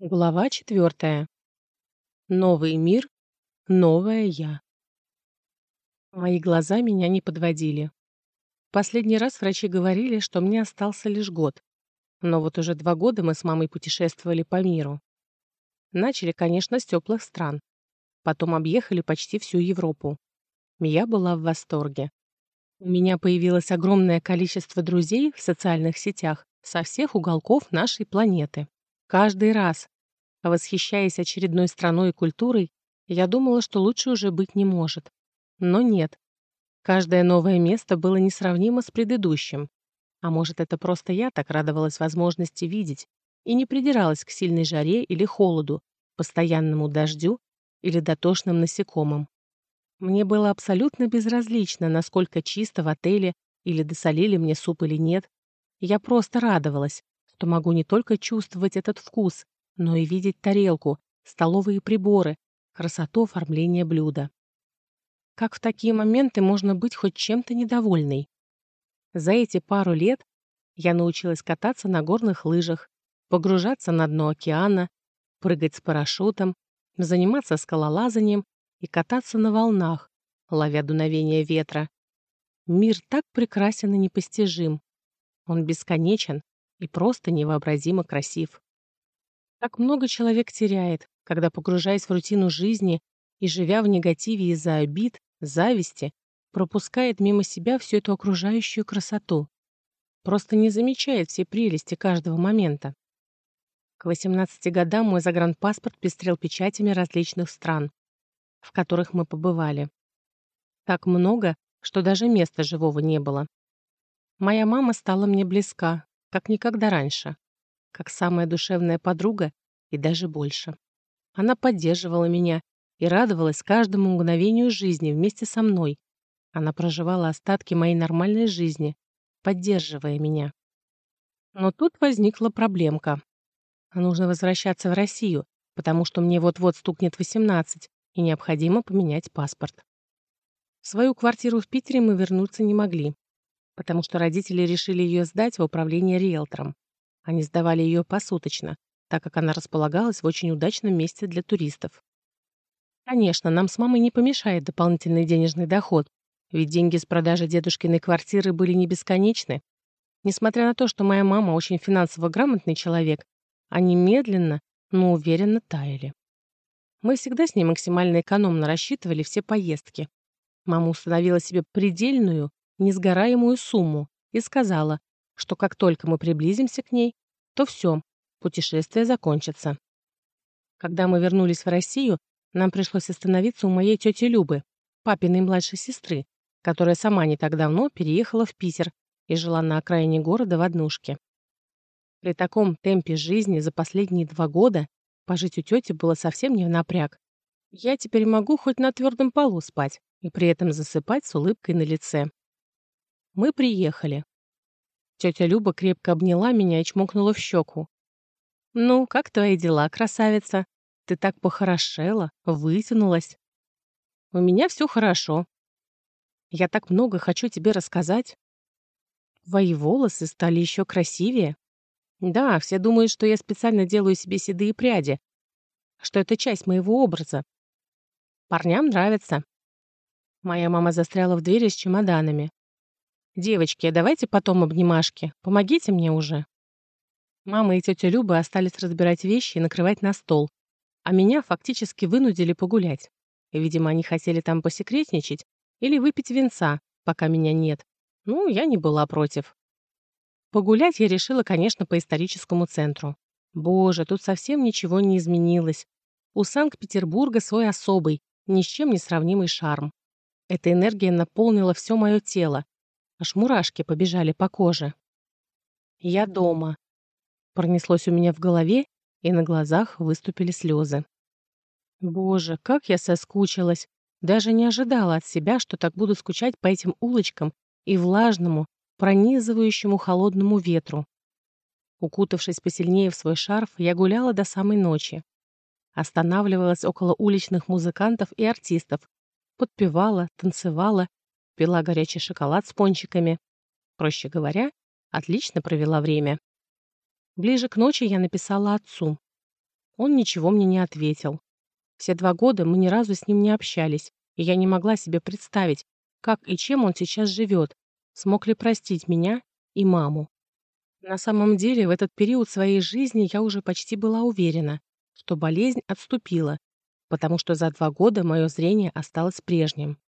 Глава четвертая. Новый мир, новое я. Мои глаза меня не подводили. Последний раз врачи говорили, что мне остался лишь год. Но вот уже два года мы с мамой путешествовали по миру. Начали, конечно, с теплых стран. Потом объехали почти всю Европу. Я была в восторге. У меня появилось огромное количество друзей в социальных сетях со всех уголков нашей планеты. Каждый раз, восхищаясь очередной страной и культурой, я думала, что лучше уже быть не может. Но нет. Каждое новое место было несравнимо с предыдущим. А может, это просто я так радовалась возможности видеть и не придиралась к сильной жаре или холоду, постоянному дождю или дотошным насекомым. Мне было абсолютно безразлично, насколько чисто в отеле или досолили мне суп или нет. Я просто радовалась, то могу не только чувствовать этот вкус, но и видеть тарелку, столовые приборы, красоту оформления блюда. Как в такие моменты можно быть хоть чем-то недовольной? За эти пару лет я научилась кататься на горных лыжах, погружаться на дно океана, прыгать с парашютом, заниматься скалолазанием и кататься на волнах, ловя дуновение ветра. Мир так прекрасен и непостижим. Он бесконечен, и просто невообразимо красив. Так много человек теряет, когда, погружаясь в рутину жизни и живя в негативе из-за обид, зависти, пропускает мимо себя всю эту окружающую красоту. Просто не замечает все прелести каждого момента. К 18 годам мой загранпаспорт пестрел печатями различных стран, в которых мы побывали. Так много, что даже места живого не было. Моя мама стала мне близка, как никогда раньше, как самая душевная подруга и даже больше. Она поддерживала меня и радовалась каждому мгновению жизни вместе со мной. Она проживала остатки моей нормальной жизни, поддерживая меня. Но тут возникла проблемка. Нужно возвращаться в Россию, потому что мне вот-вот стукнет 18, и необходимо поменять паспорт. В свою квартиру в Питере мы вернуться не могли потому что родители решили ее сдать в управление риэлтором. Они сдавали ее посуточно, так как она располагалась в очень удачном месте для туристов. Конечно, нам с мамой не помешает дополнительный денежный доход, ведь деньги с продажи дедушкиной квартиры были не бесконечны. Несмотря на то, что моя мама очень финансово грамотный человек, они медленно, но уверенно таяли. Мы всегда с ней максимально экономно рассчитывали все поездки. Мама установила себе предельную, несгораемую сумму и сказала, что как только мы приблизимся к ней, то все, путешествие закончится. Когда мы вернулись в Россию, нам пришлось остановиться у моей тети Любы, папиной младшей сестры, которая сама не так давно переехала в Питер и жила на окраине города в однушке. При таком темпе жизни за последние два года пожить у тети было совсем не в напряг. Я теперь могу хоть на твердом полу спать и при этом засыпать с улыбкой на лице. Мы приехали. Тетя Люба крепко обняла меня и чмокнула в щеку. «Ну, как твои дела, красавица? Ты так похорошела, вытянулась». «У меня все хорошо. Я так много хочу тебе рассказать. Твои волосы стали еще красивее. Да, все думают, что я специально делаю себе седые пряди, что это часть моего образа. Парням нравится». Моя мама застряла в двери с чемоданами. «Девочки, давайте потом обнимашки. Помогите мне уже». Мама и тетя Люба остались разбирать вещи и накрывать на стол, а меня фактически вынудили погулять. Видимо, они хотели там посекретничать или выпить винца, пока меня нет. Ну, я не была против. Погулять я решила, конечно, по историческому центру. Боже, тут совсем ничего не изменилось. У Санкт-Петербурга свой особый, ни с чем не сравнимый шарм. Эта энергия наполнила все мое тело, Аж мурашки побежали по коже. «Я дома», — пронеслось у меня в голове, и на глазах выступили слезы. Боже, как я соскучилась. Даже не ожидала от себя, что так буду скучать по этим улочкам и влажному, пронизывающему холодному ветру. Укутавшись посильнее в свой шарф, я гуляла до самой ночи. Останавливалась около уличных музыкантов и артистов, подпевала, танцевала пила горячий шоколад с пончиками. Проще говоря, отлично провела время. Ближе к ночи я написала отцу. Он ничего мне не ответил. Все два года мы ни разу с ним не общались, и я не могла себе представить, как и чем он сейчас живет, смог ли простить меня и маму. На самом деле, в этот период своей жизни я уже почти была уверена, что болезнь отступила, потому что за два года мое зрение осталось прежним.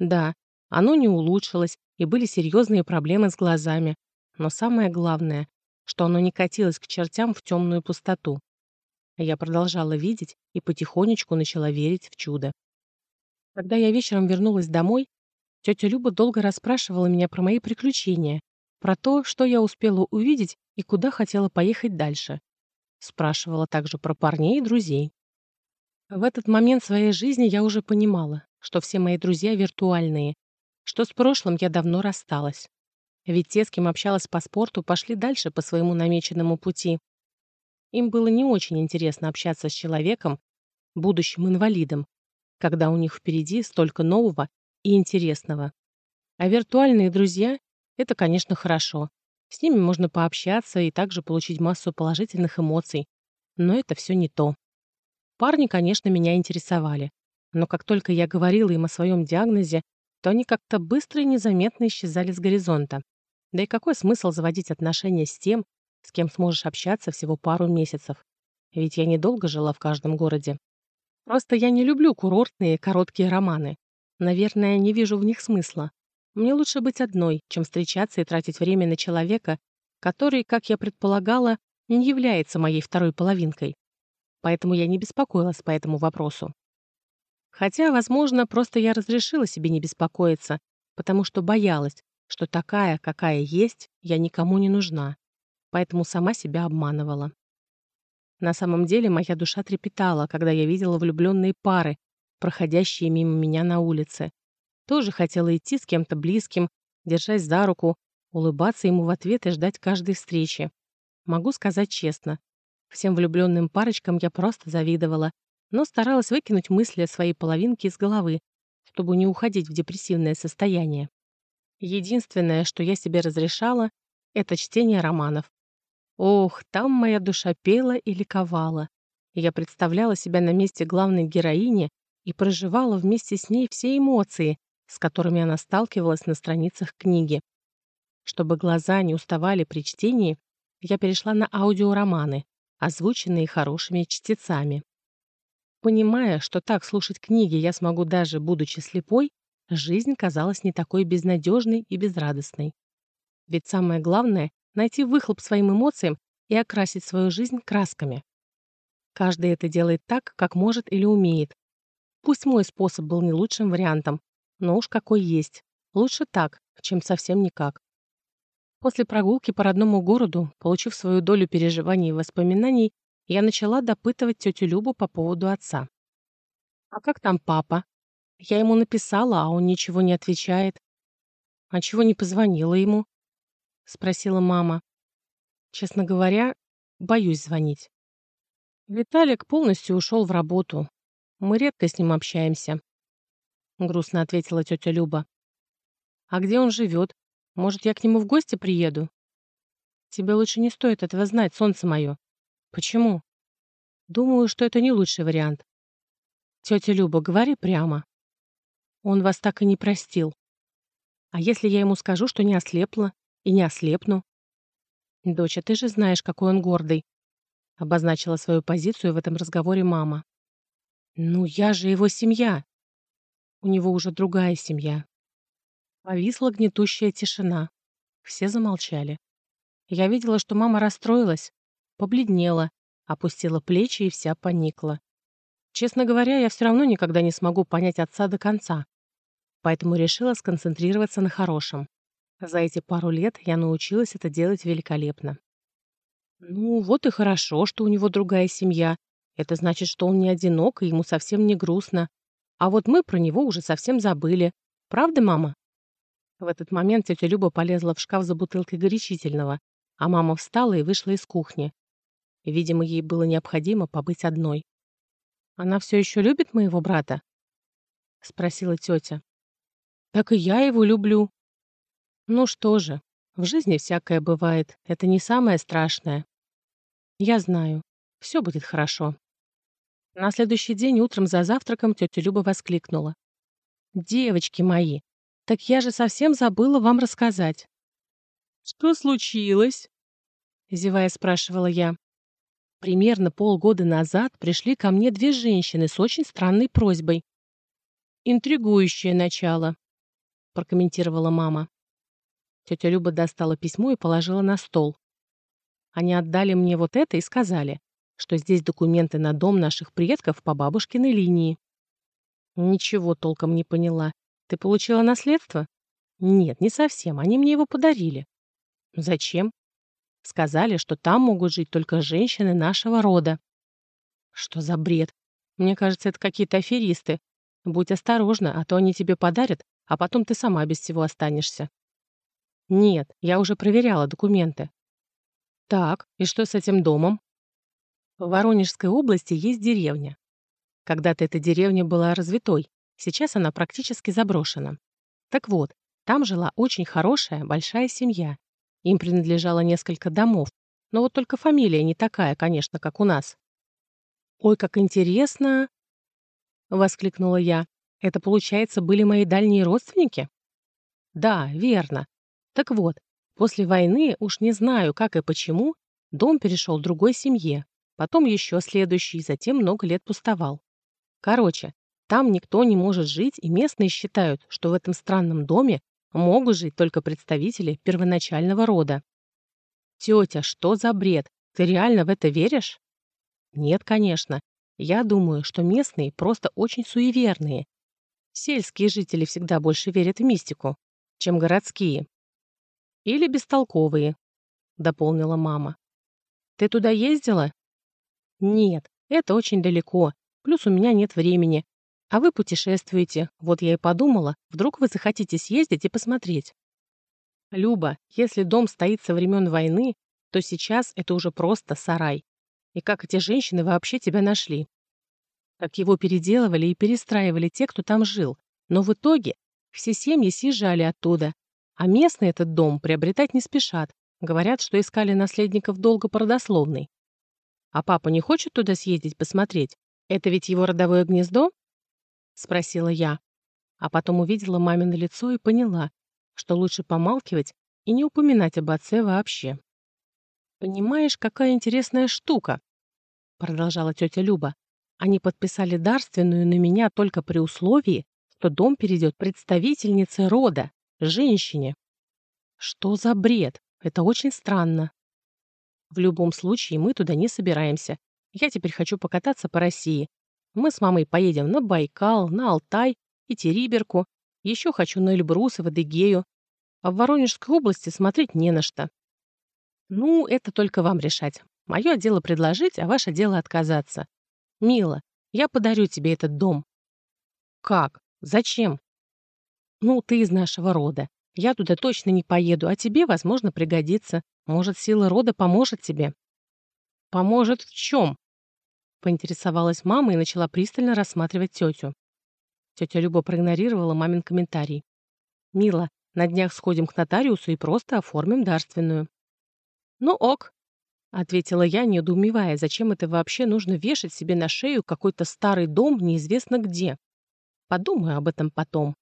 Да, оно не улучшилось, и были серьезные проблемы с глазами, но самое главное, что оно не катилось к чертям в темную пустоту. Я продолжала видеть и потихонечку начала верить в чудо. Когда я вечером вернулась домой, тетя Люба долго расспрашивала меня про мои приключения, про то, что я успела увидеть и куда хотела поехать дальше. Спрашивала также про парней и друзей. В этот момент своей жизни я уже понимала, что все мои друзья виртуальные, что с прошлым я давно рассталась. Ведь те, с кем общалась по спорту, пошли дальше по своему намеченному пути. Им было не очень интересно общаться с человеком, будущим инвалидом, когда у них впереди столько нового и интересного. А виртуальные друзья — это, конечно, хорошо. С ними можно пообщаться и также получить массу положительных эмоций. Но это все не то. Парни, конечно, меня интересовали. Но как только я говорила им о своем диагнозе, то они как-то быстро и незаметно исчезали с горизонта. Да и какой смысл заводить отношения с тем, с кем сможешь общаться всего пару месяцев? Ведь я недолго жила в каждом городе. Просто я не люблю курортные короткие романы. Наверное, не вижу в них смысла. Мне лучше быть одной, чем встречаться и тратить время на человека, который, как я предполагала, не является моей второй половинкой. Поэтому я не беспокоилась по этому вопросу. Хотя, возможно, просто я разрешила себе не беспокоиться, потому что боялась, что такая, какая есть, я никому не нужна. Поэтому сама себя обманывала. На самом деле моя душа трепетала, когда я видела влюбленные пары, проходящие мимо меня на улице. Тоже хотела идти с кем-то близким, держась за руку, улыбаться ему в ответ и ждать каждой встречи. Могу сказать честно, всем влюбленным парочкам я просто завидовала, но старалась выкинуть мысли о своей половинке из головы, чтобы не уходить в депрессивное состояние. Единственное, что я себе разрешала, это чтение романов. Ох, там моя душа пела и ликовала. Я представляла себя на месте главной героини и проживала вместе с ней все эмоции, с которыми она сталкивалась на страницах книги. Чтобы глаза не уставали при чтении, я перешла на аудиороманы, озвученные хорошими чтецами. Понимая, что так слушать книги я смогу даже будучи слепой, жизнь казалась не такой безнадежной и безрадостной. Ведь самое главное найти выхлоп своим эмоциям и окрасить свою жизнь красками. Каждый это делает так, как может или умеет. Пусть мой способ был не лучшим вариантом, но уж какой есть. Лучше так, чем совсем никак. После прогулки по родному городу, получив свою долю переживаний и воспоминаний, я начала допытывать тетю Любу по поводу отца. «А как там папа?» Я ему написала, а он ничего не отвечает. «А чего не позвонила ему?» — спросила мама. «Честно говоря, боюсь звонить». Виталик полностью ушел в работу. Мы редко с ним общаемся. Грустно ответила тетя Люба. «А где он живет? Может, я к нему в гости приеду?» «Тебе лучше не стоит этого знать, солнце мое». «Почему?» «Думаю, что это не лучший вариант». «Тетя Люба, говори прямо». «Он вас так и не простил. А если я ему скажу, что не ослепла, и не ослепну. «Доча, ты же знаешь, какой он гордый», — обозначила свою позицию в этом разговоре мама. «Ну, я же его семья». У него уже другая семья. Повисла гнетущая тишина. Все замолчали. Я видела, что мама расстроилась, побледнела, опустила плечи и вся поникла. Честно говоря, я все равно никогда не смогу понять отца до конца, поэтому решила сконцентрироваться на хорошем. За эти пару лет я научилась это делать великолепно. Ну, вот и хорошо, что у него другая семья. Это значит, что он не одинок, и ему совсем не грустно. А вот мы про него уже совсем забыли. Правда, мама? В этот момент тетя Люба полезла в шкаф за бутылкой горячительного, а мама встала и вышла из кухни. Видимо, ей было необходимо побыть одной. «Она все еще любит моего брата?» — спросила тетя. «Так и я его люблю», ну что же, в жизни всякое бывает, это не самое страшное. Я знаю, все будет хорошо. На следующий день утром за завтраком тетя Люба воскликнула. «Девочки мои, так я же совсем забыла вам рассказать». «Что случилось?» Зевая спрашивала я. Примерно полгода назад пришли ко мне две женщины с очень странной просьбой. «Интригующее начало», — прокомментировала мама. Тетя Люба достала письмо и положила на стол. Они отдали мне вот это и сказали, что здесь документы на дом наших предков по бабушкиной линии. Ничего толком не поняла. Ты получила наследство? Нет, не совсем. Они мне его подарили. Зачем? Сказали, что там могут жить только женщины нашего рода. Что за бред? Мне кажется, это какие-то аферисты. Будь осторожна, а то они тебе подарят, а потом ты сама без всего останешься. Нет, я уже проверяла документы. Так, и что с этим домом? В Воронежской области есть деревня. Когда-то эта деревня была развитой, сейчас она практически заброшена. Так вот, там жила очень хорошая, большая семья, им принадлежало несколько домов, но вот только фамилия не такая, конечно, как у нас. «Ой, как интересно!» — воскликнула я. «Это, получается, были мои дальние родственники?» «Да, верно. Так вот, после войны, уж не знаю, как и почему, дом перешел другой семье, потом еще следующий, затем много лет пустовал. Короче, там никто не может жить, и местные считают, что в этом странном доме могут жить только представители первоначального рода. Тетя, что за бред? Ты реально в это веришь? Нет, конечно. Я думаю, что местные просто очень суеверные. Сельские жители всегда больше верят в мистику, чем городские. Или бестолковые, дополнила мама. Ты туда ездила? Нет, это очень далеко. Плюс у меня нет времени, а вы путешествуете. Вот я и подумала, вдруг вы захотите съездить и посмотреть. Люба, если дом стоит со времен войны, то сейчас это уже просто сарай. И как эти женщины вообще тебя нашли? Как его переделывали и перестраивали те, кто там жил. Но в итоге все семьи съезжали оттуда. А местные этот дом приобретать не спешат. Говорят, что искали наследников долго по родословной. А папа не хочет туда съездить посмотреть? Это ведь его родовое гнездо? — спросила я. А потом увидела мамино лицо и поняла, что лучше помалкивать и не упоминать об отце вообще. «Понимаешь, какая интересная штука?» — продолжала тетя Люба. «Они подписали дарственную на меня только при условии, что дом перейдет представительнице рода, женщине». «Что за бред? Это очень странно». «В любом случае, мы туда не собираемся. Я теперь хочу покататься по России, мы с мамой поедем на Байкал, на Алтай и Териберку. Еще хочу на Эльбрус и в Адыгею. А в Воронежской области смотреть не на что. Ну, это только вам решать. Мое дело предложить, а ваше дело отказаться. Мила, я подарю тебе этот дом. Как? Зачем? Ну, ты из нашего рода. Я туда точно не поеду, а тебе, возможно, пригодится. Может, сила рода поможет тебе. Поможет в чем? Поинтересовалась мама и начала пристально рассматривать тетю. Тетя Люба проигнорировала мамин комментарий. «Мила, на днях сходим к нотариусу и просто оформим дарственную». «Ну ок», — ответила я, недоумевая, зачем это вообще нужно вешать себе на шею какой-то старый дом неизвестно где. Подумаю об этом потом.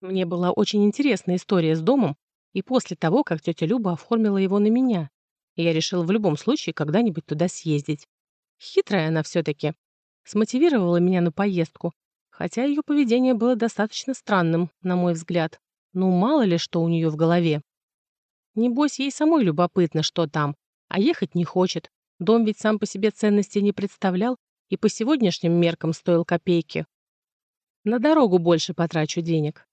Мне была очень интересная история с домом, и после того, как тетя Люба оформила его на меня, я решила в любом случае когда-нибудь туда съездить. Хитрая она все-таки. Смотивировала меня на поездку, хотя ее поведение было достаточно странным, на мой взгляд. Ну, мало ли что у нее в голове. Небось, ей самой любопытно, что там, а ехать не хочет. Дом ведь сам по себе ценности не представлял и по сегодняшним меркам стоил копейки. На дорогу больше потрачу денег.